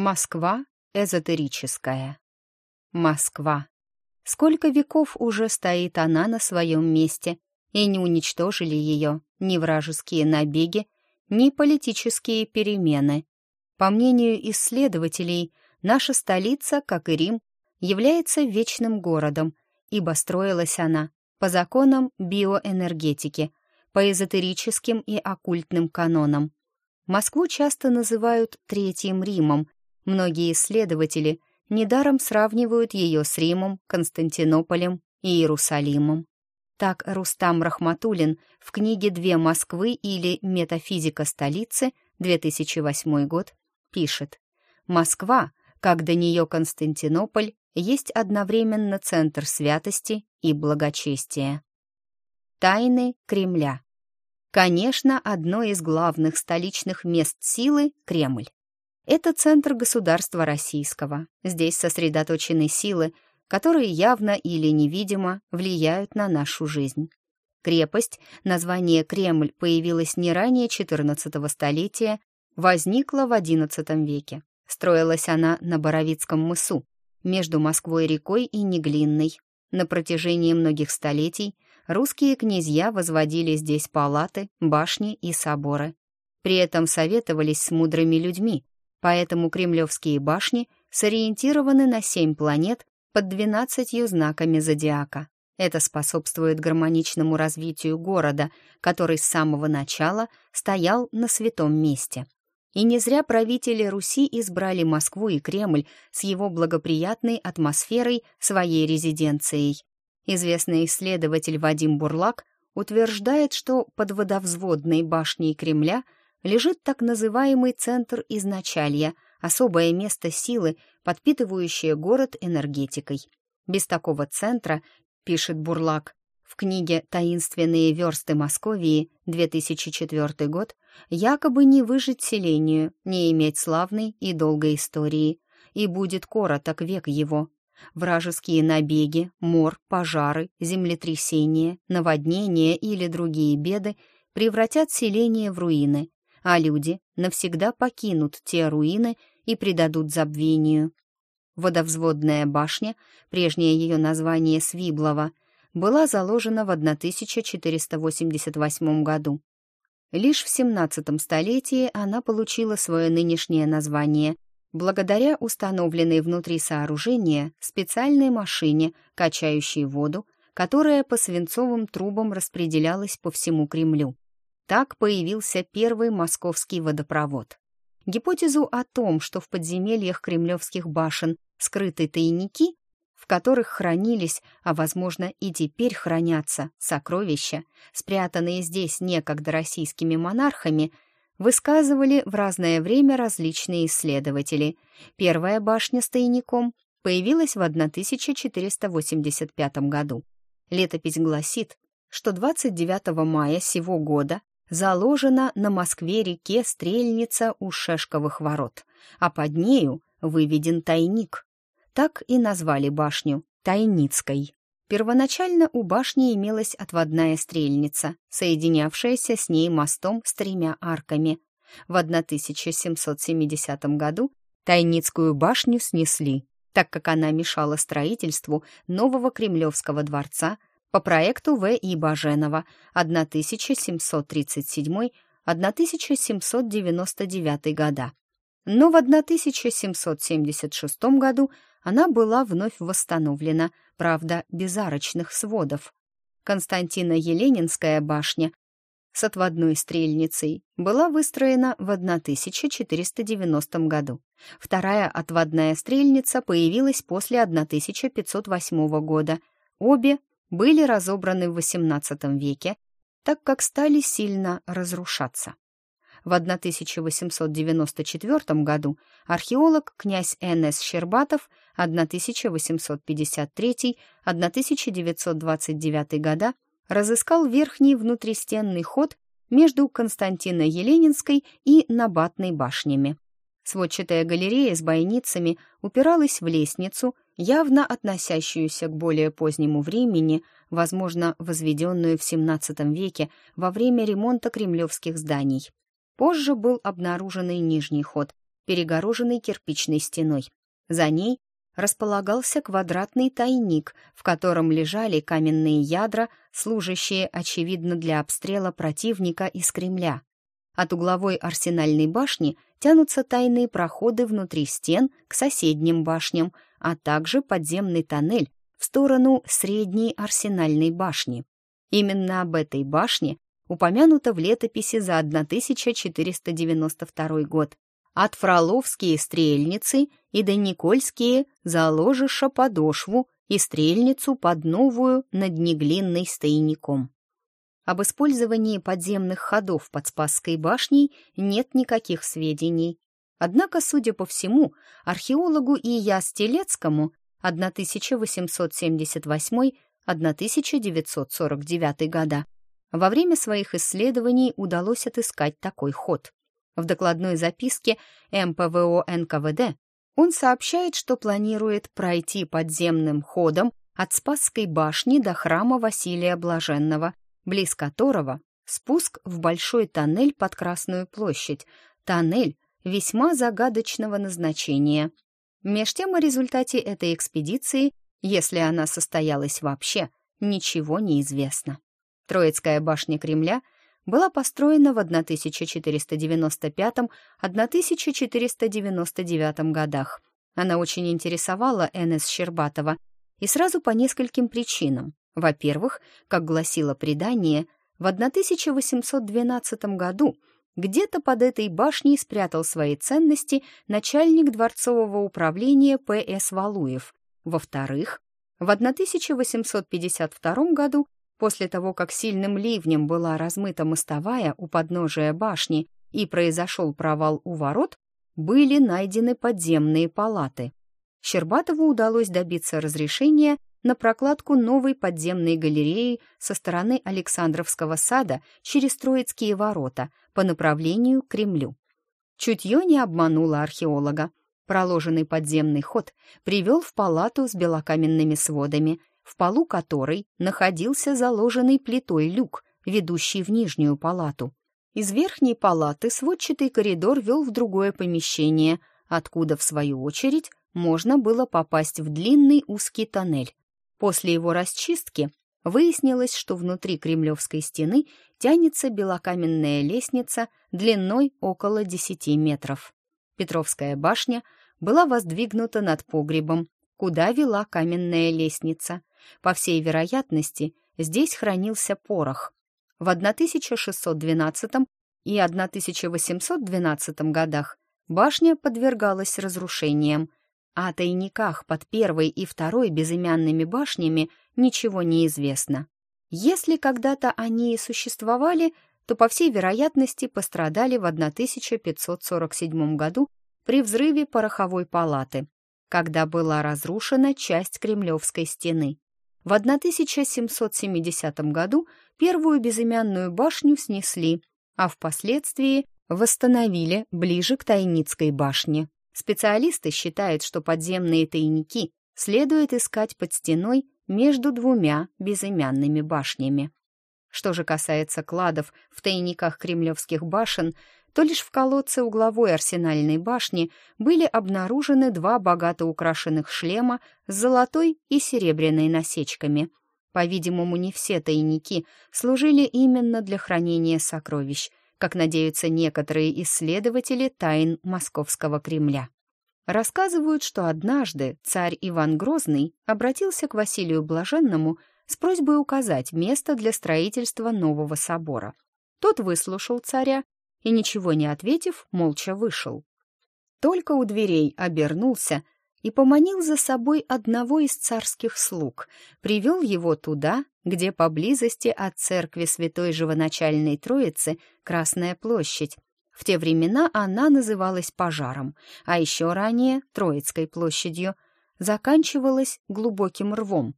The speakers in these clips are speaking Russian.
Москва эзотерическая. Москва. Сколько веков уже стоит она на своем месте, и не уничтожили ее ни вражеские набеги, ни политические перемены. По мнению исследователей, наша столица, как и Рим, является вечным городом, ибо строилась она по законам биоэнергетики, по эзотерическим и оккультным канонам. Москву часто называют Третьим Римом, Многие исследователи недаром сравнивают ее с Римом, Константинополем и Иерусалимом. Так Рустам Рахматуллин в книге «Две Москвы» или «Метафизика столицы» 2008 год пишет «Москва, как до нее Константинополь, есть одновременно центр святости и благочестия». Тайны Кремля Конечно, одно из главных столичных мест силы — Кремль. Это центр государства российского. Здесь сосредоточены силы, которые явно или невидимо влияют на нашу жизнь. Крепость, название Кремль появилось не ранее XIV столетия, возникла в XI веке. Строилась она на Боровицком мысу, между Москвой-рекой и Неглинной. На протяжении многих столетий русские князья возводили здесь палаты, башни и соборы. При этом советовались с мудрыми людьми, Поэтому кремлевские башни сориентированы на семь планет под двенадцатью знаками зодиака. Это способствует гармоничному развитию города, который с самого начала стоял на святом месте. И не зря правители Руси избрали Москву и Кремль с его благоприятной атмосферой своей резиденцией. Известный исследователь Вадим Бурлак утверждает, что под водовзводной башней Кремля – лежит так называемый центр изначалья, особое место силы, подпитывающее город энергетикой. Без такого центра, пишет Бурлак, в книге «Таинственные версты Московии» 2004 год, якобы не выжить селению, не иметь славной и долгой истории, и будет короток век его. Вражеские набеги, мор, пожары, землетрясения, наводнения или другие беды превратят селение в руины, а люди навсегда покинут те руины и предадут забвению. Водовзводная башня, прежнее ее название Свиблова, была заложена в 1488 году. Лишь в 17 столетии она получила свое нынешнее название благодаря установленной внутри сооружения специальной машине, качающей воду, которая по свинцовым трубам распределялась по всему Кремлю. Так появился первый московский водопровод. Гипотезу о том, что в подземельях кремлевских башен скрыты тайники, в которых хранились, а, возможно, и теперь хранятся, сокровища, спрятанные здесь некогда российскими монархами, высказывали в разное время различные исследователи. Первая башня с тайником появилась в 1485 году. Летопись гласит, что 29 мая сего года заложена на Москве-реке стрельница у Шешковых ворот, а под нею выведен тайник. Так и назвали башню Тайницкой. Первоначально у башни имелась отводная стрельница, соединявшаяся с ней мостом с тремя арками. В 1770 году Тайницкую башню снесли, так как она мешала строительству нового Кремлевского дворца по проекту В. И. Баженова 1737-1799 года. Но в 1776 году она была вновь восстановлена, правда, без арочных сводов. Константина Еленинская башня с отводной стрельницей была выстроена в 1490 году. Вторая отводная стрельница появилась после 1508 года. Обе были разобраны в XVIII веке, так как стали сильно разрушаться. В 1894 году археолог князь Н.С. Щербатов 1853-1929 года разыскал верхний внутристенный ход между Константино-Еленинской и Набатной башнями. Сводчатая галерея с бойницами упиралась в лестницу, явно относящуюся к более позднему времени, возможно, возведенную в XVII веке во время ремонта кремлевских зданий. Позже был обнаружен и нижний ход, перегороженный кирпичной стеной. За ней располагался квадратный тайник, в котором лежали каменные ядра, служащие, очевидно, для обстрела противника из Кремля. От угловой арсенальной башни тянутся тайные проходы внутри стен к соседним башням, а также подземный тоннель в сторону средней арсенальной башни. Именно об этой башне упомянуто в летописи за 1492 год. От Фроловские стрельницы и до Никольские заложиша подошву и стрельницу под новую над неглинной стойником. Об использовании подземных ходов под Спасской башней нет никаких сведений. Однако, судя по всему, археологу Ия Стелецкому 1878-1949 года во время своих исследований удалось отыскать такой ход. В докладной записке МПВО НКВД он сообщает, что планирует пройти подземным ходом от Спасской башни до храма Василия Блаженного – близ которого спуск в большой тоннель под Красную площадь, тоннель весьма загадочного назначения. Меж тем о результате этой экспедиции, если она состоялась вообще, ничего не известно. Троицкая башня Кремля была построена в 1495-1499 годах. Она очень интересовала Н.С. Щербатова, и сразу по нескольким причинам. Во-первых, как гласило предание, в 1812 году где-то под этой башней спрятал свои ценности начальник дворцового управления П.С. Валуев. Во-вторых, в 1852 году, после того, как сильным ливнем была размыта мостовая у подножия башни и произошел провал у ворот, были найдены подземные палаты. Щербатову удалось добиться разрешения на прокладку новой подземной галереи со стороны Александровского сада через Троицкие ворота по направлению к Кремлю. Чутье не обмануло археолога. Проложенный подземный ход привел в палату с белокаменными сводами, в полу которой находился заложенный плитой люк, ведущий в нижнюю палату. Из верхней палаты сводчатый коридор вел в другое помещение, откуда, в свою очередь, можно было попасть в длинный узкий тоннель, После его расчистки выяснилось, что внутри Кремлевской стены тянется белокаменная лестница длиной около 10 метров. Петровская башня была воздвигнута над погребом, куда вела каменная лестница. По всей вероятности, здесь хранился порох. В 1612 и 1812 годах башня подвергалась разрушениям, о тайниках под первой и второй безымянными башнями ничего не известно. Если когда-то они и существовали, то, по всей вероятности, пострадали в 1547 году при взрыве пороховой палаты, когда была разрушена часть Кремлевской стены. В 1770 году первую безымянную башню снесли, а впоследствии восстановили ближе к Тайницкой башне. Специалисты считают, что подземные тайники следует искать под стеной между двумя безымянными башнями. Что же касается кладов в тайниках кремлевских башен, то лишь в колодце угловой арсенальной башни были обнаружены два богато украшенных шлема с золотой и серебряной насечками. По-видимому, не все тайники служили именно для хранения сокровищ, как надеются некоторые исследователи тайн Московского Кремля. Рассказывают, что однажды царь Иван Грозный обратился к Василию Блаженному с просьбой указать место для строительства нового собора. Тот выслушал царя и, ничего не ответив, молча вышел. Только у дверей обернулся и поманил за собой одного из царских слуг, привел его туда, где поблизости от церкви Святой Живоначальной Троицы Красная площадь. В те времена она называлась Пожаром, а еще ранее Троицкой площадью, заканчивалась глубоким рвом.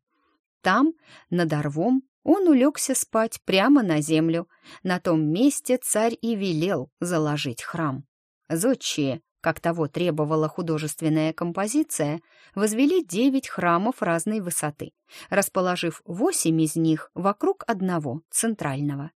Там, над рвом, он улегся спать прямо на землю. На том месте царь и велел заложить храм. Зодчие как того требовала художественная композиция, возвели девять храмов разной высоты, расположив восемь из них вокруг одного, центрального.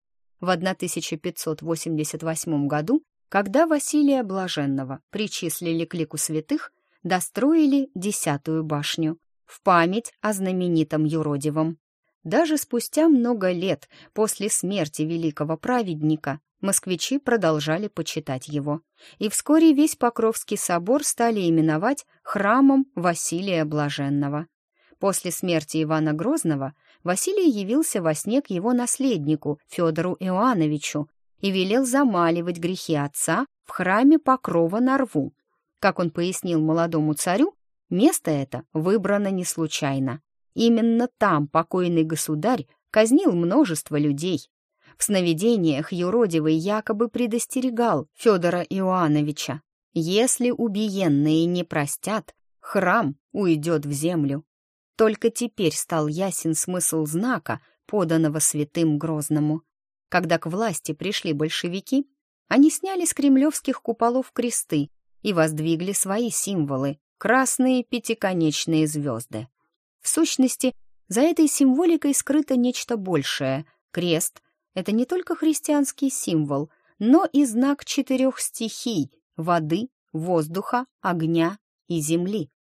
В 1588 году Когда Василия Блаженного причислили к лику святых, достроили десятую башню в память о знаменитом юродивом. Даже спустя много лет после смерти великого праведника москвичи продолжали почитать его, и вскоре весь Покровский собор стали именовать храмом Василия Блаженного. После смерти Ивана Грозного Василий явился во сне к его наследнику Федору Иоанновичу и велел замаливать грехи отца в храме Покрова на рву. Как он пояснил молодому царю, место это выбрано не случайно. Именно там покойный государь казнил множество людей. В сновидениях юродивый якобы предостерегал Федора Иоанновича. Если убиенные не простят, храм уйдет в землю. Только теперь стал ясен смысл знака, поданного святым Грозному. Когда к власти пришли большевики, они сняли с кремлевских куполов кресты и воздвигли свои символы — красные пятиконечные звезды. В сущности, за этой символикой скрыто нечто большее. Крест — это не только христианский символ, но и знак четырех стихий — воды, воздуха, огня и земли.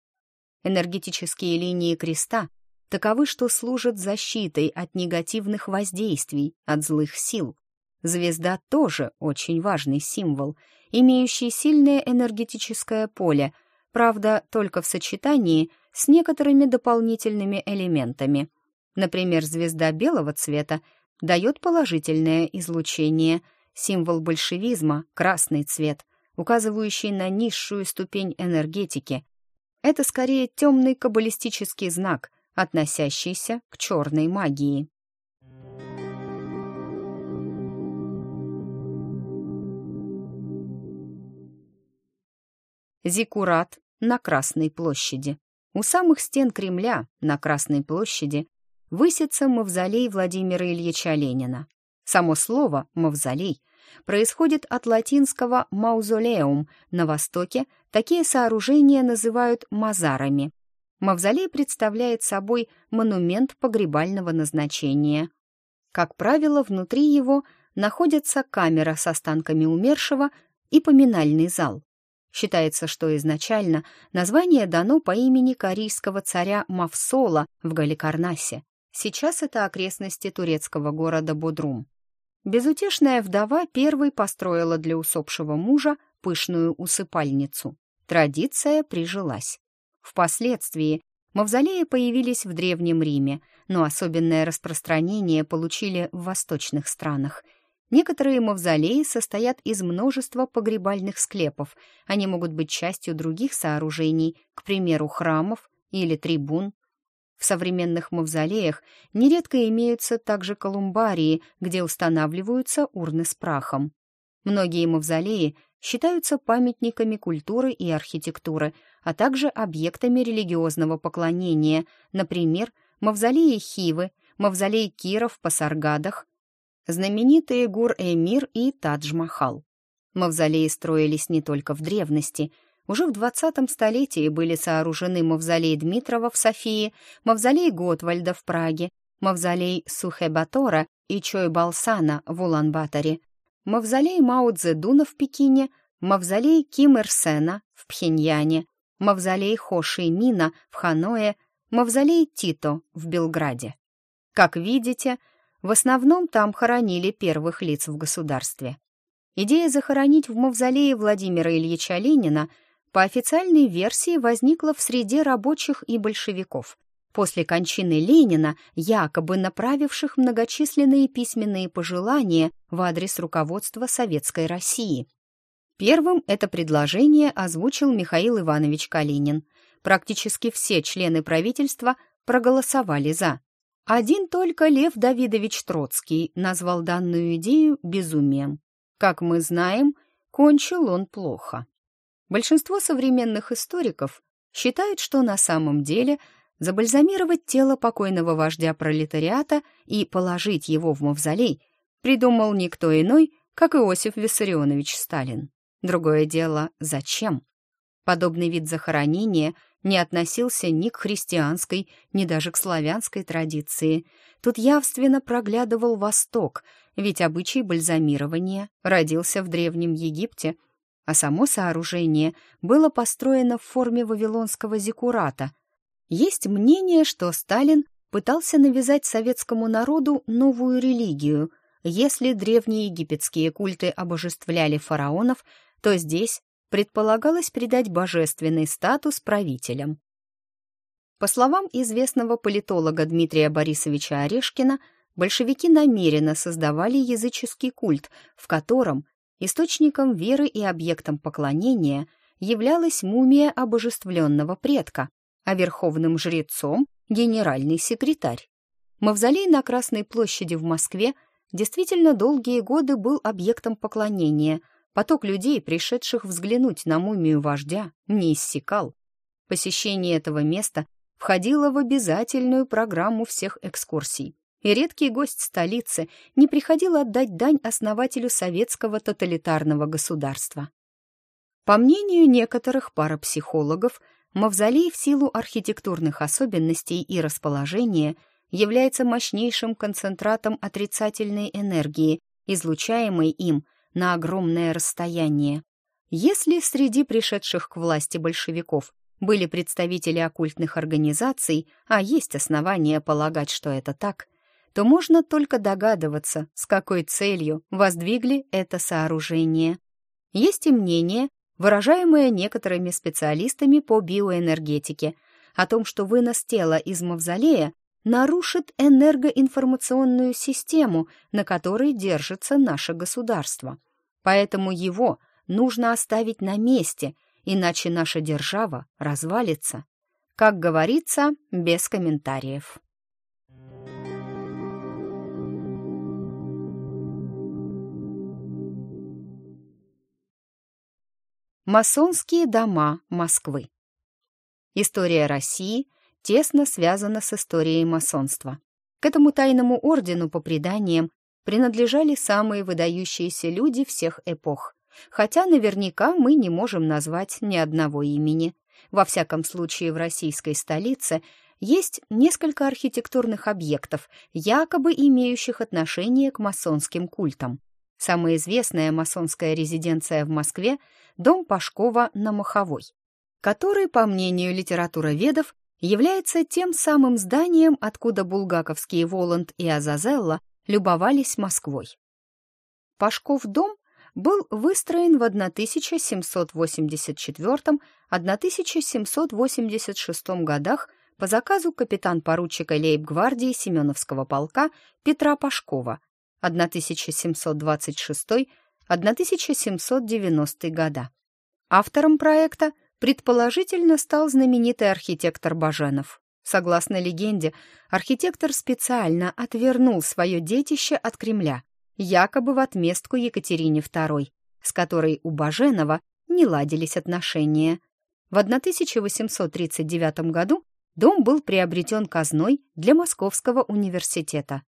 Энергетические линии креста таковы, что служат защитой от негативных воздействий, от злых сил. Звезда тоже очень важный символ, имеющий сильное энергетическое поле, правда, только в сочетании с некоторыми дополнительными элементами. Например, звезда белого цвета дает положительное излучение, символ большевизма — красный цвет, указывающий на низшую ступень энергетики, это скорее темный каббалистический знак, относящийся к черной магии. Зикурат на Красной площади. У самых стен Кремля на Красной площади высится мавзолей Владимира Ильича Ленина. Само слово «мавзолей» происходит от латинского «маузолеум» на Востоке, такие сооружения называют мазарами. Мавзолей представляет собой монумент погребального назначения. Как правило, внутри его находится камера с останками умершего и поминальный зал. Считается, что изначально название дано по имени корейского царя Мавсола в Галикарнасе. Сейчас это окрестности турецкого города Бодрум. Безутешная вдова первой построила для усопшего мужа пышную усыпальницу. Традиция прижилась. Впоследствии мавзолеи появились в Древнем Риме, но особенное распространение получили в восточных странах. Некоторые мавзолеи состоят из множества погребальных склепов. Они могут быть частью других сооружений, к примеру, храмов или трибун. В современных мавзолеях нередко имеются также колумбарии, где устанавливаются урны с прахом. Многие мавзолеи считаются памятниками культуры и архитектуры, а также объектами религиозного поклонения, например, мавзолеи Хивы, мавзолей Кира в Пасаргадах, знаменитые Гур-Эмир и Тадж-Махал. Мавзолеи строились не только в древности – уже в 20 столетии были сооружены мавзолей Дмитрова в Софии, мавзолей Готвальда в Праге, мавзолей Сухебатора и Чойбалсана в Улан-Баторе, мавзолей Мао Цзэдуна в Пекине, мавзолей Ким Ир Сена в Пхеньяне, мавзолей Хо Ши Мина в Ханое, мавзолей Тито в Белграде. Как видите, в основном там хоронили первых лиц в государстве. Идея захоронить в мавзолее Владимира Ильича Ленина – по официальной версии возникла в среде рабочих и большевиков. После кончины Ленина, якобы направивших многочисленные письменные пожелания в адрес руководства Советской России. Первым это предложение озвучил Михаил Иванович Калинин. Практически все члены правительства проголосовали «за». Один только Лев Давидович Троцкий назвал данную идею безумием. Как мы знаем, кончил он плохо. Большинство современных историков считают, что на самом деле забальзамировать тело покойного вождя пролетариата и положить его в мавзолей придумал никто иной, как Иосиф Виссарионович Сталин. Другое дело, зачем? Подобный вид захоронения не относился ни к христианской, ни даже к славянской традиции. Тут явственно проглядывал Восток, ведь обычай бальзамирования родился в Древнем Египте, а само сооружение было построено в форме вавилонского зиккурата. Есть мнение, что Сталин пытался навязать советскому народу новую религию. Если древние египетские культы обожествляли фараонов, то здесь предполагалось придать божественный статус правителям. По словам известного политолога Дмитрия Борисовича Орешкина, большевики намеренно создавали языческий культ, в котором источником веры и объектом поклонения являлась мумия обожествленного предка, а верховным жрецом — генеральный секретарь. Мавзолей на Красной площади в Москве действительно долгие годы был объектом поклонения — Поток людей, пришедших взглянуть на мумию вождя, не иссякал. Посещение этого места входило в обязательную программу всех экскурсий, и редкий гость столицы не приходил отдать дань основателю советского тоталитарного государства. По мнению некоторых парапсихологов, мавзолей в силу архитектурных особенностей и расположения является мощнейшим концентратом отрицательной энергии, излучаемой им – на огромное расстояние. Если среди пришедших к власти большевиков были представители оккультных организаций, а есть основания полагать, что это так, то можно только догадываться, с какой целью воздвигли это сооружение. Есть и мнение, выражаемое некоторыми специалистами по биоэнергетике, о том, что вынос тела из мавзолея нарушит энергоинформационную систему, на которой держится наше государство. Поэтому его нужно оставить на месте, иначе наша держава развалится. Как говорится, без комментариев. Масонские дома Москвы История России – тесно связана с историей масонства. К этому тайному ордену, по преданиям, принадлежали самые выдающиеся люди всех эпох, хотя наверняка мы не можем назвать ни одного имени. Во всяком случае, в российской столице есть несколько архитектурных объектов, якобы имеющих отношение к масонским культам. Самая известная масонская резиденция в Москве — дом Пашкова на Маховой, который, по мнению литературоведов, является тем самым зданием, откуда булгаковские Воланд и Азазелла любовались Москвой. Пашков дом был выстроен в 1784-1786 годах по заказу капитан-поручика лейб-гвардии Семеновского полка Петра Пашкова 1726-1790 года. Автором проекта предположительно стал знаменитый архитектор Баженов. Согласно легенде, архитектор специально отвернул свое детище от Кремля, якобы в отместку Екатерине II, с которой у Баженова не ладились отношения. В 1839 году дом был приобретен казной для Московского университета.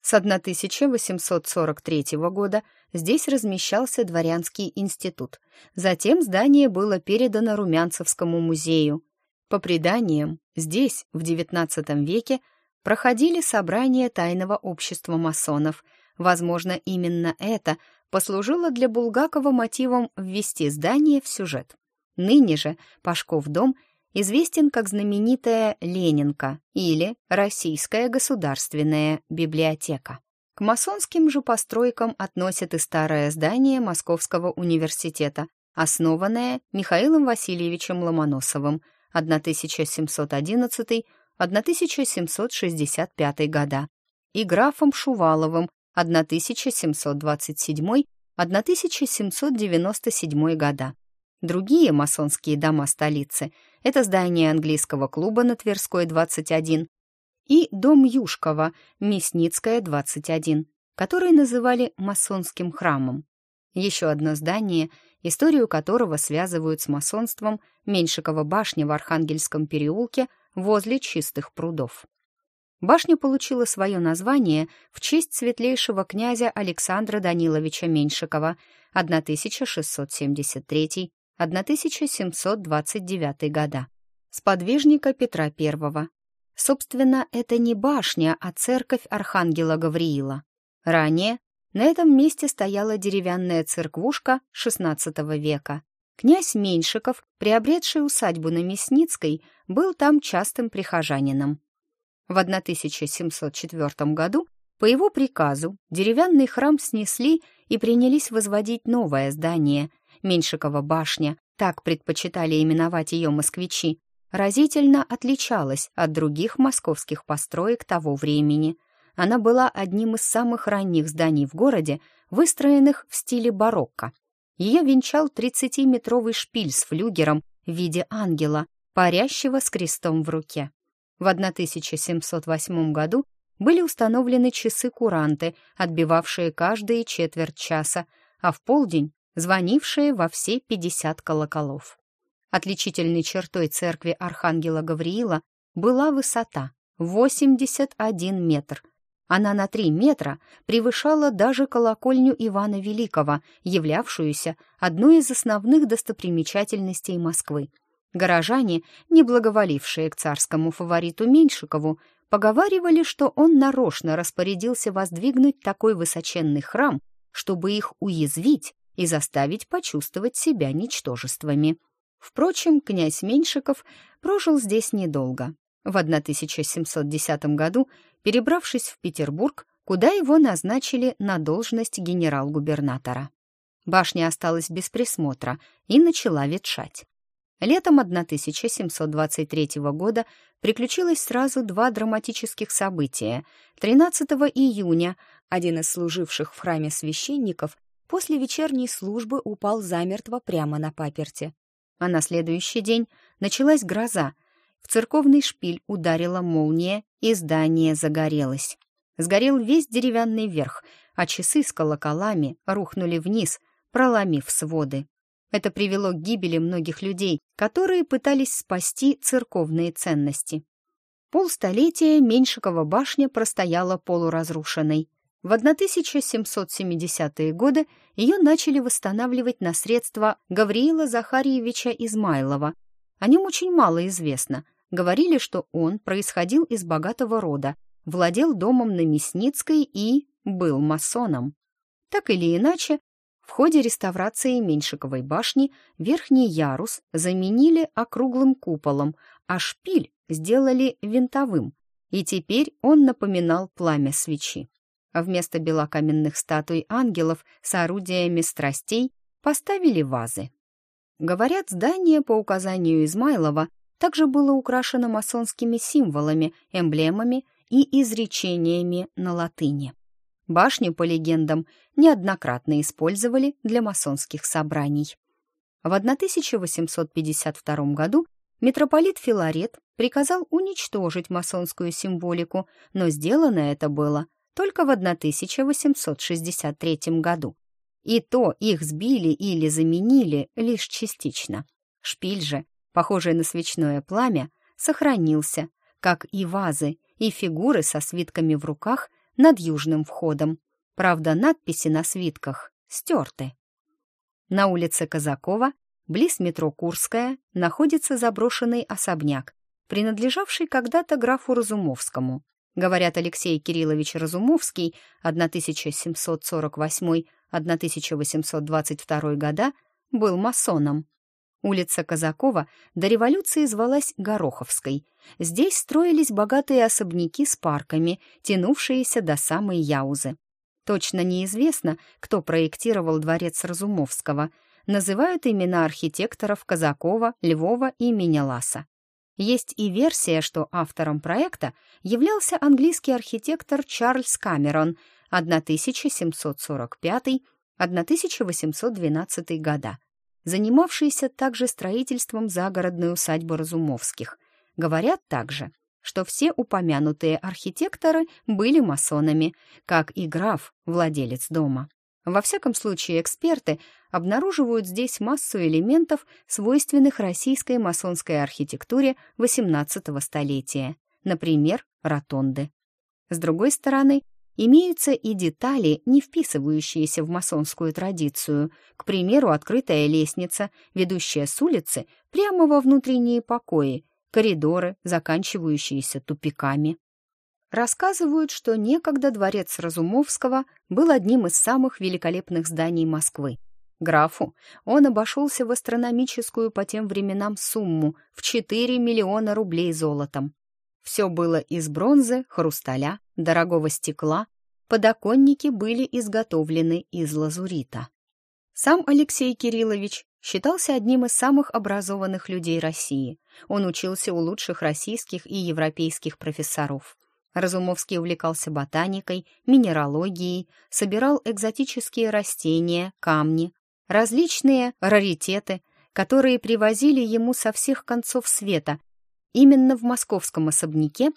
С 1843 года здесь размещался дворянский институт. Затем здание было передано Румянцевскому музею. По преданиям, здесь, в XIX веке, проходили собрания тайного общества масонов. Возможно, именно это послужило для Булгакова мотивом ввести здание в сюжет. Ныне же Пашков дом известен как знаменитая Ленинка или Российская государственная библиотека. К масонским же постройкам относят и старое здание Московского университета, основанное Михаилом Васильевичем Ломоносовым 1711-1765 года и графом Шуваловым 1727-1797 года. Другие масонские дома столицы — это здание английского клуба на Тверской, 21, и дом Юшкова, Мясницкая, 21, который называли масонским храмом. Еще одно здание, историю которого связывают с масонством Меньшикова башня в Архангельском переулке возле чистых прудов. Башня получила свое название в честь светлейшего князя Александра Даниловича Меньшикова 1673 1729 года. сподвижника Петра I. Собственно, это не башня, а церковь Архангела Гавриила. Ранее на этом месте стояла деревянная церквушка XVI века. Князь Меньшиков, приобретший усадьбу на Мясницкой, был там частым прихожанином. В 1704 году по его приказу деревянный храм снесли и принялись возводить новое здание, Меньшикова башня, так предпочитали именовать ее москвичи, разительно отличалась от других московских построек того времени. Она была одним из самых ранних зданий в городе, выстроенных в стиле барокко. Ее венчал 30-метровый шпиль с флюгером в виде ангела, парящего с крестом в руке. В 1708 году были установлены часы-куранты, отбивавшие каждые четверть часа, а в полдень звонившие во все 50 колоколов. Отличительной чертой церкви Архангела Гавриила была высота — 81 метр. Она на 3 метра превышала даже колокольню Ивана Великого, являвшуюся одной из основных достопримечательностей Москвы. Горожане, не благоволившие к царскому фавориту Меньшикову, поговаривали, что он нарочно распорядился воздвигнуть такой высоченный храм, чтобы их уязвить и заставить почувствовать себя ничтожествами. Впрочем, князь Меньшиков прожил здесь недолго. В 1710 году, перебравшись в Петербург, куда его назначили на должность генерал-губернатора. Башня осталась без присмотра и начала ветшать. Летом 1723 года приключилось сразу два драматических события. 13 июня один из служивших в храме священников после вечерней службы упал замертво прямо на паперте. А на следующий день началась гроза. В церковный шпиль ударила молния, и здание загорелось. Сгорел весь деревянный верх, а часы с колоколами рухнули вниз, проломив своды. Это привело к гибели многих людей, которые пытались спасти церковные ценности. Полстолетия Меньшикова башня простояла полуразрушенной. В 1770-е годы ее начали восстанавливать на средства Гавриила Захарьевича Измайлова. О нем очень мало известно. Говорили, что он происходил из богатого рода, владел домом на Мясницкой и был масоном. Так или иначе, в ходе реставрации Меньшиковой башни верхний ярус заменили округлым куполом, а шпиль сделали винтовым, и теперь он напоминал пламя свечи а вместо белокаменных статуй ангелов с орудиями страстей поставили вазы. Говорят, здание по указанию Измайлова также было украшено масонскими символами, эмблемами и изречениями на латыни. Башню, по легендам, неоднократно использовали для масонских собраний. В 1852 году митрополит Филарет приказал уничтожить масонскую символику, но сделано это было только в 1863 году. И то их сбили или заменили лишь частично. Шпиль же, похожий на свечное пламя, сохранился, как и вазы, и фигуры со свитками в руках над южным входом. Правда, надписи на свитках стерты. На улице Казакова, близ метро Курская, находится заброшенный особняк, принадлежавший когда-то графу Разумовскому. Говорят, Алексей Кириллович Разумовский 1748-1822 года был масоном. Улица Казакова до революции звалась Гороховской. Здесь строились богатые особняки с парками, тянувшиеся до самой Яузы. Точно неизвестно, кто проектировал дворец Разумовского. Называют имена архитекторов Казакова, Львова и Менеласа. Есть и версия, что автором проекта являлся английский архитектор Чарльз Камерон 1745-1812 года, занимавшийся также строительством загородной усадьбы Разумовских. Говорят также, что все упомянутые архитекторы были масонами, как и граф, владелец дома. Во всяком случае, эксперты обнаруживают здесь массу элементов, свойственных российской масонской архитектуре XVIII столетия, например, ротонды. С другой стороны, имеются и детали, не вписывающиеся в масонскую традицию, к примеру, открытая лестница, ведущая с улицы прямо во внутренние покои, коридоры, заканчивающиеся тупиками. Рассказывают, что некогда дворец Разумовского был одним из самых великолепных зданий Москвы. Графу он обошелся в астрономическую по тем временам сумму в 4 миллиона рублей золотом. Все было из бронзы, хрусталя, дорогого стекла, подоконники были изготовлены из лазурита. Сам Алексей Кириллович считался одним из самых образованных людей России. Он учился у лучших российских и европейских профессоров. Разумовский увлекался ботаникой, минералогией, собирал экзотические растения, камни, различные раритеты, которые привозили ему со всех концов света. Именно в московском особняке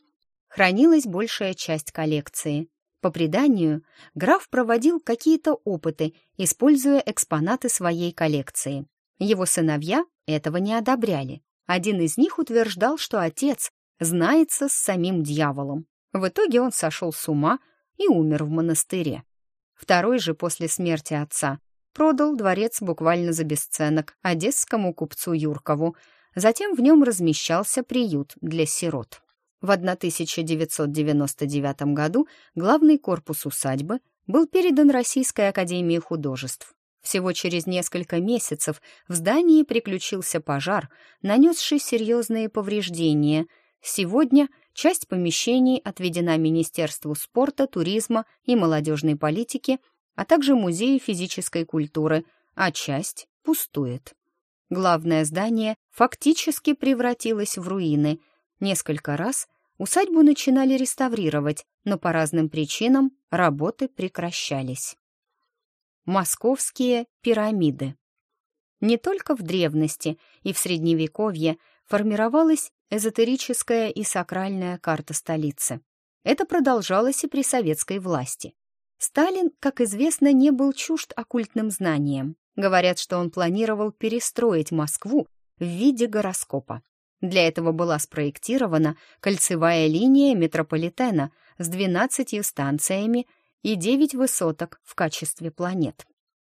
хранилась большая часть коллекции. По преданию, граф проводил какие-то опыты, используя экспонаты своей коллекции. Его сыновья этого не одобряли. Один из них утверждал, что отец знается с самим дьяволом. В итоге он сошел с ума и умер в монастыре. Второй же после смерти отца продал дворец буквально за бесценок одесскому купцу Юркову, затем в нем размещался приют для сирот. В 1999 году главный корпус усадьбы был передан Российской академии художеств. Всего через несколько месяцев в здании приключился пожар, нанесший серьезные повреждения. Сегодня часть помещений отведена Министерству спорта, туризма и молодежной политики, а также Музею физической культуры, а часть пустует. Главное здание фактически превратилось в руины – Несколько раз усадьбу начинали реставрировать, но по разным причинам работы прекращались. Московские пирамиды. Не только в древности и в средневековье формировалась эзотерическая и сакральная карта столицы. Это продолжалось и при советской власти. Сталин, как известно, не был чужд оккультным знаниям. Говорят, что он планировал перестроить Москву в виде гороскопа. Для этого была спроектирована кольцевая линия метрополитена с 12 станциями и 9 высоток в качестве планет.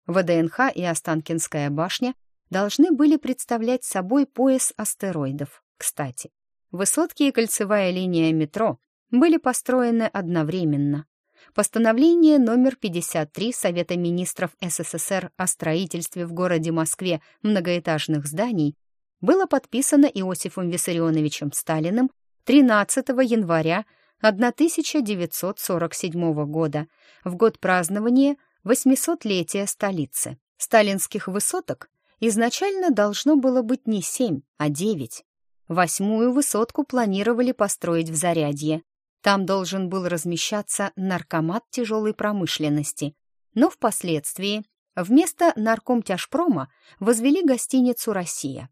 ВДНХ и Останкинская башня должны были представлять собой пояс астероидов. Кстати, высотки и кольцевая линия метро были построены одновременно. Постановление номер 53 Совета министров СССР о строительстве в городе Москве многоэтажных зданий было подписано Иосифом Виссарионовичем Сталиным 13 января 1947 года, в год празднования 800-летия столицы. Сталинских высоток изначально должно было быть не семь, а девять. Восьмую высотку планировали построить в Зарядье. Там должен был размещаться наркомат тяжелой промышленности, но впоследствии вместо наркомтяжпрома возвели гостиницу «Россия».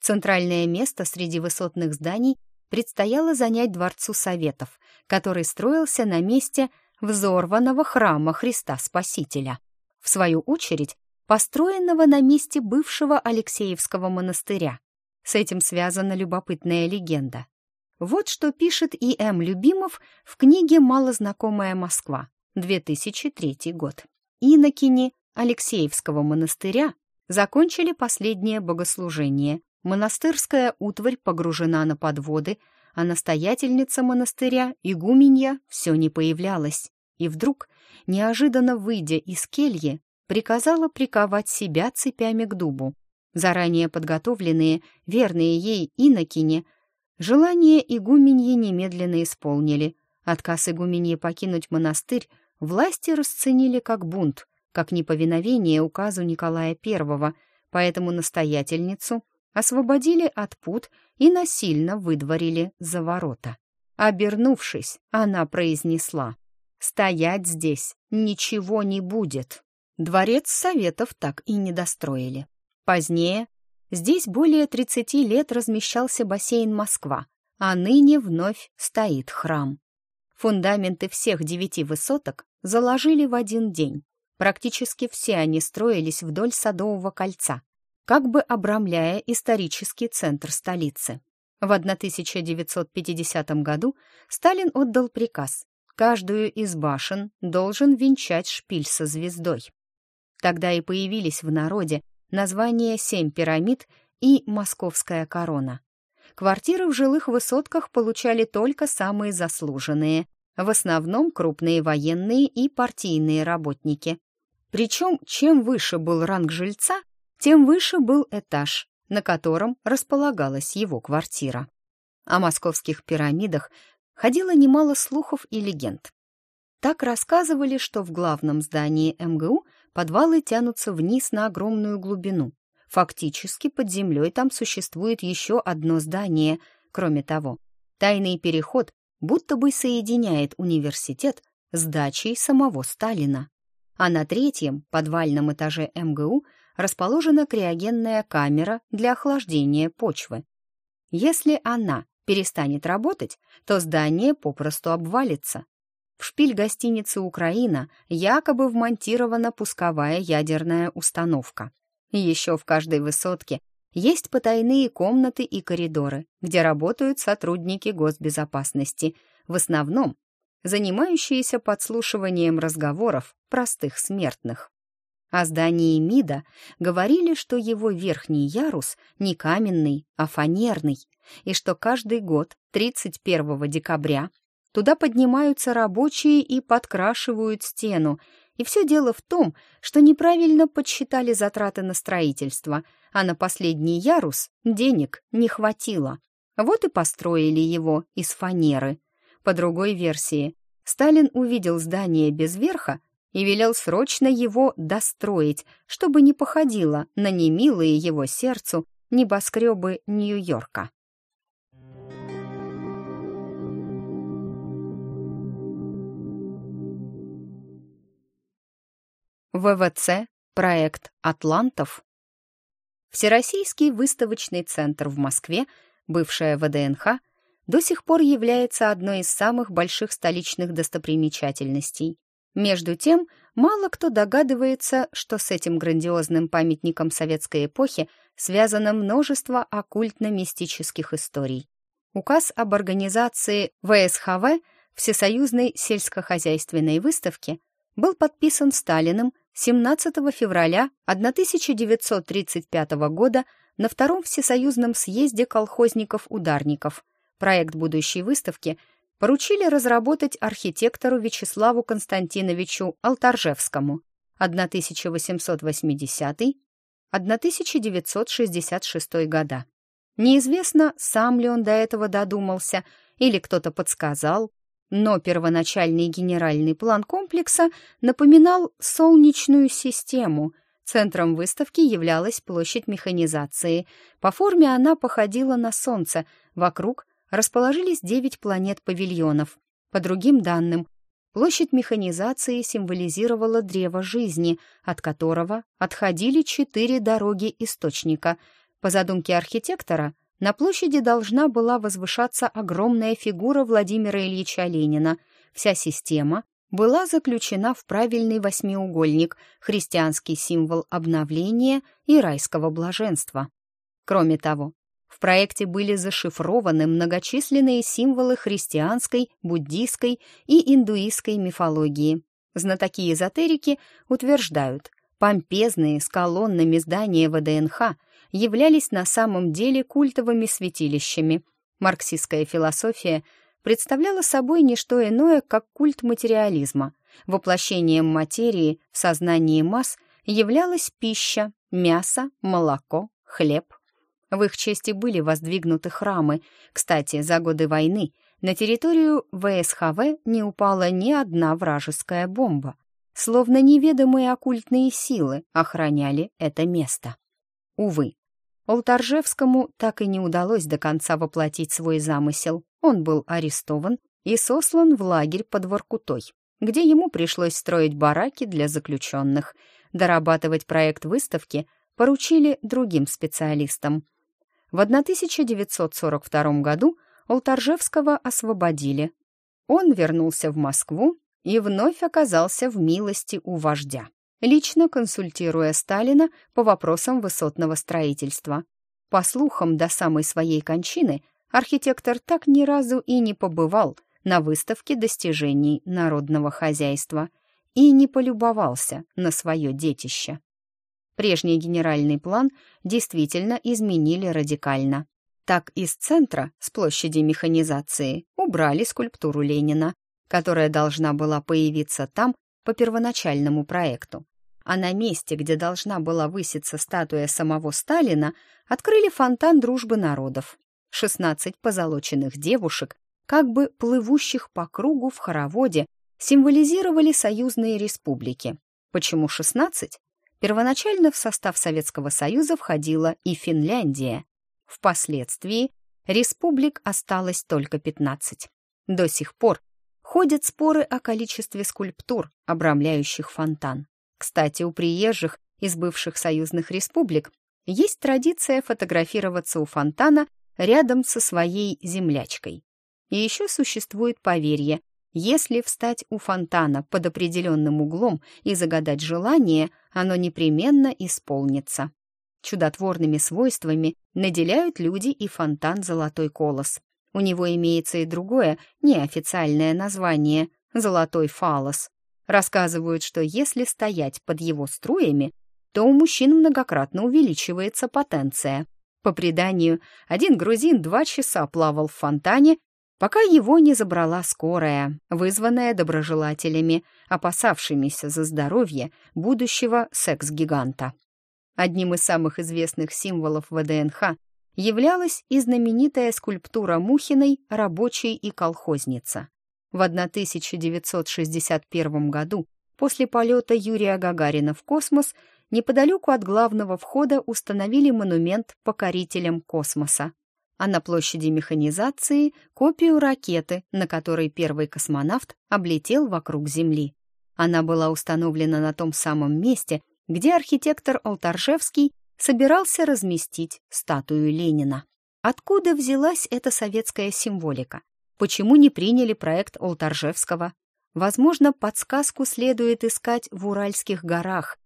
Центральное место среди высотных зданий предстояло занять Дворцу Советов, который строился на месте взорванного храма Христа Спасителя. В свою очередь, построенного на месте бывшего Алексеевского монастыря. С этим связана любопытная легенда. Вот что пишет И.М. Любимов в книге «Малознакомая Москва», 2003 год. Инокини Алексеевского монастыря закончили последнее богослужение, Монастырская утварь погружена на подводы, а настоятельница монастыря, игуменья, все не появлялась. И вдруг, неожиданно выйдя из кельи, приказала приковать себя цепями к дубу. Заранее подготовленные, верные ей инокине, желание игуменьи немедленно исполнили. Отказ игуменьи покинуть монастырь власти расценили как бунт, как неповиновение указу Николая I, поэтому настоятельницу освободили от пут и насильно выдворили за ворота. Обернувшись, она произнесла «Стоять здесь ничего не будет». Дворец Советов так и не достроили. Позднее здесь более 30 лет размещался бассейн «Москва», а ныне вновь стоит храм. Фундаменты всех девяти высоток заложили в один день. Практически все они строились вдоль Садового кольца, как бы обрамляя исторический центр столицы. В 1950 году Сталин отдал приказ каждую из башен должен венчать шпиль со звездой. Тогда и появились в народе названия «Семь пирамид» и «Московская корона». квартиры в жилых высотках получали только самые заслуженные, в основном крупные военные и партийные работники. Причем, чем выше был ранг жильца, тем выше был этаж, на котором располагалась его квартира. О московских пирамидах ходило немало слухов и легенд. Так рассказывали, что в главном здании МГУ подвалы тянутся вниз на огромную глубину. Фактически под землей там существует еще одно здание. Кроме того, тайный переход будто бы соединяет университет с дачей самого Сталина. А на третьем, подвальном этаже МГУ расположена криогенная камера для охлаждения почвы. Если она перестанет работать, то здание попросту обвалится. В шпиль гостиницы «Украина» якобы вмонтирована пусковая ядерная установка. Еще в каждой высотке есть потайные комнаты и коридоры, где работают сотрудники госбезопасности, в основном занимающиеся подслушиванием разговоров простых смертных. О здании МИДа говорили, что его верхний ярус не каменный, а фанерный, и что каждый год, 31 декабря, туда поднимаются рабочие и подкрашивают стену, и все дело в том, что неправильно подсчитали затраты на строительство, а на последний ярус денег не хватило. Вот и построили его из фанеры. По другой версии, Сталин увидел здание без верха и велел срочно его достроить, чтобы не походило на немилые его сердцу небоскребы Нью-Йорка. ВВЦ, проект «Атлантов». Всероссийский выставочный центр в Москве, бывшая ВДНХ, до сих пор является одной из самых больших столичных достопримечательностей. Между тем, мало кто догадывается, что с этим грандиозным памятником советской эпохи связано множество оккультно-мистических историй. Указ об организации ВСХВ Всесоюзной сельскохозяйственной выставки был подписан Сталиным 17 февраля 1935 года на Втором Всесоюзном съезде колхозников-ударников. Проект будущей выставки поручили разработать архитектору Вячеславу Константиновичу Алтаржевскому 1880-1966 года. Неизвестно, сам ли он до этого додумался или кто-то подсказал, но первоначальный генеральный план комплекса напоминал Солнечную систему. Центром выставки являлась площадь механизации. По форме она походила на Солнце. Вокруг расположились девять планет-павильонов. По другим данным, площадь механизации символизировала древо жизни, от которого отходили четыре дороги источника. По задумке архитектора, на площади должна была возвышаться огромная фигура Владимира Ильича Ленина. Вся система была заключена в правильный восьмиугольник, христианский символ обновления и райского блаженства. Кроме того, в проекте были зашифрованы многочисленные символы христианской, буддийской и индуистской мифологии. Знатоки эзотерики утверждают, помпезные с колоннами здания ВДНХ – являлись на самом деле культовыми святилищами. Марксистская философия представляла собой не что иное, как культ материализма. Воплощением материи в сознании масс являлась пища, мясо, молоко, хлеб. В их чести были воздвигнуты храмы. Кстати, за годы войны на территорию ВСХВ не упала ни одна вражеская бомба. Словно неведомые оккультные силы охраняли это место. Увы, Олтаржевскому так и не удалось до конца воплотить свой замысел. Он был арестован и сослан в лагерь под Воркутой, где ему пришлось строить бараки для заключенных. Дорабатывать проект выставки поручили другим специалистам. В 1942 году Олтаржевского освободили. Он вернулся в Москву и вновь оказался в милости у вождя лично консультируя Сталина по вопросам высотного строительства. По слухам, до самой своей кончины архитектор так ни разу и не побывал на выставке достижений народного хозяйства и не полюбовался на свое детище. Прежний генеральный план действительно изменили радикально. Так из центра, с площади механизации, убрали скульптуру Ленина, которая должна была появиться там по первоначальному проекту. А на месте, где должна была выситься статуя самого Сталина, открыли фонтан дружбы народов. 16 позолоченных девушек, как бы плывущих по кругу в хороводе, символизировали союзные республики. Почему 16? Первоначально в состав Советского Союза входила и Финляндия. Впоследствии республик осталось только 15. До сих пор ходят споры о количестве скульптур, обрамляющих фонтан. Кстати, у приезжих из бывших союзных республик есть традиция фотографироваться у фонтана рядом со своей землячкой. И еще существует поверье, если встать у фонтана под определенным углом и загадать желание, оно непременно исполнится. Чудотворными свойствами наделяют люди и фонтан «Золотой колос». У него имеется и другое, неофициальное название — «Золотой фалос». Рассказывают, что если стоять под его струями, то у мужчин многократно увеличивается потенция. По преданию, один грузин два часа плавал в фонтане, пока его не забрала скорая, вызванная доброжелателями, опасавшимися за здоровье будущего секс-гиганта. Одним из самых известных символов ВДНХ являлась и знаменитая скульптура Мухиной «Рабочий и колхозница». В 1961 году, после полета Юрия Гагарина в космос, неподалеку от главного входа установили монумент покорителям космоса, а на площади механизации — копию ракеты, на которой первый космонавт облетел вокруг Земли. Она была установлена на том самом месте, где архитектор Алтаржевский собирался разместить статую Ленина. Откуда взялась эта советская символика? Почему не приняли проект Алтаржевского? Возможно, подсказку следует искать в Уральских горах.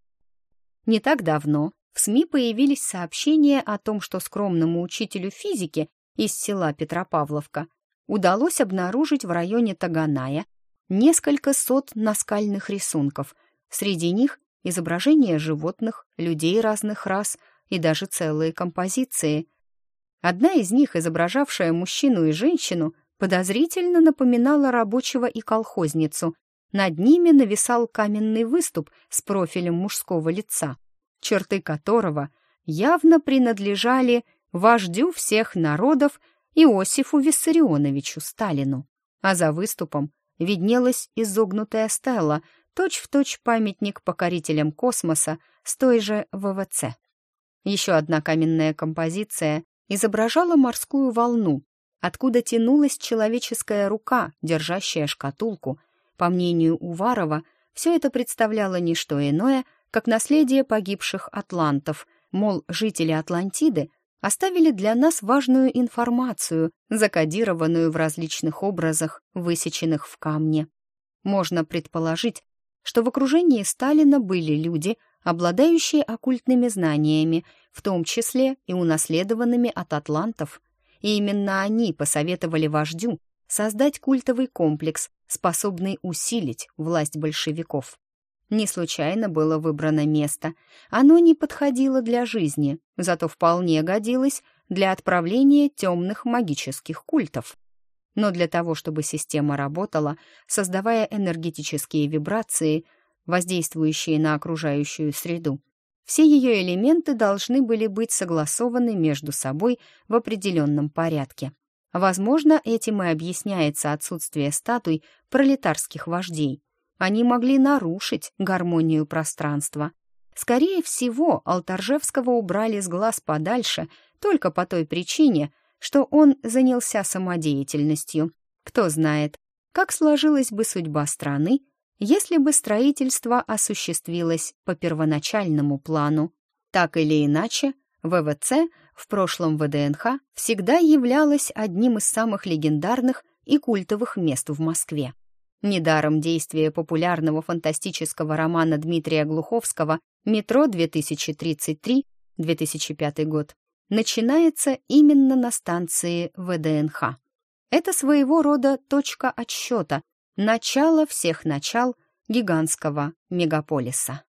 Не так давно в СМИ появились сообщения о том, что скромному учителю физики из села Петропавловка удалось обнаружить в районе Таганая несколько сот наскальных рисунков. Среди них изображения животных, людей разных рас и даже целые композиции. Одна из них, изображавшая мужчину и женщину, подозрительно напоминала рабочего и колхозницу. Над ними нависал каменный выступ с профилем мужского лица, черты которого явно принадлежали вождю всех народов Иосифу Виссарионовичу Сталину. А за выступом виднелась изогнутая стела точь-в-точь памятник покорителям космоса с той же ВВЦ. Еще одна каменная композиция изображала морскую волну, откуда тянулась человеческая рука, держащая шкатулку. По мнению Уварова, все это представляло не что иное, как наследие погибших атлантов, мол, жители Атлантиды оставили для нас важную информацию, закодированную в различных образах, высеченных в камне. Можно предположить, что в окружении Сталина были люди, обладающие оккультными знаниями, в том числе и унаследованными от атлантов. И именно они посоветовали вождю создать культовый комплекс, способный усилить власть большевиков. Не случайно было выбрано место. Оно не подходило для жизни, зато вполне годилось для отправления темных магических культов. Но для того, чтобы система работала, создавая энергетические вибрации, воздействующие на окружающую среду, все ее элементы должны были быть согласованы между собой в определенном порядке. Возможно, этим и объясняется отсутствие статуй пролетарских вождей. Они могли нарушить гармонию пространства. Скорее всего, Алтаржевского убрали с глаз подальше только по той причине, что он занялся самодеятельностью. Кто знает, как сложилась бы судьба страны, если бы строительство осуществилось по первоначальному плану. Так или иначе, ВВЦ, в прошлом ВДНХ, всегда являлась одним из самых легендарных и культовых мест в Москве. Недаром действие популярного фантастического романа Дмитрия Глуховского «Метро 2033» 2005 год начинается именно на станции ВДНХ. Это своего рода точка отсчета, начало всех начал гигантского мегаполиса.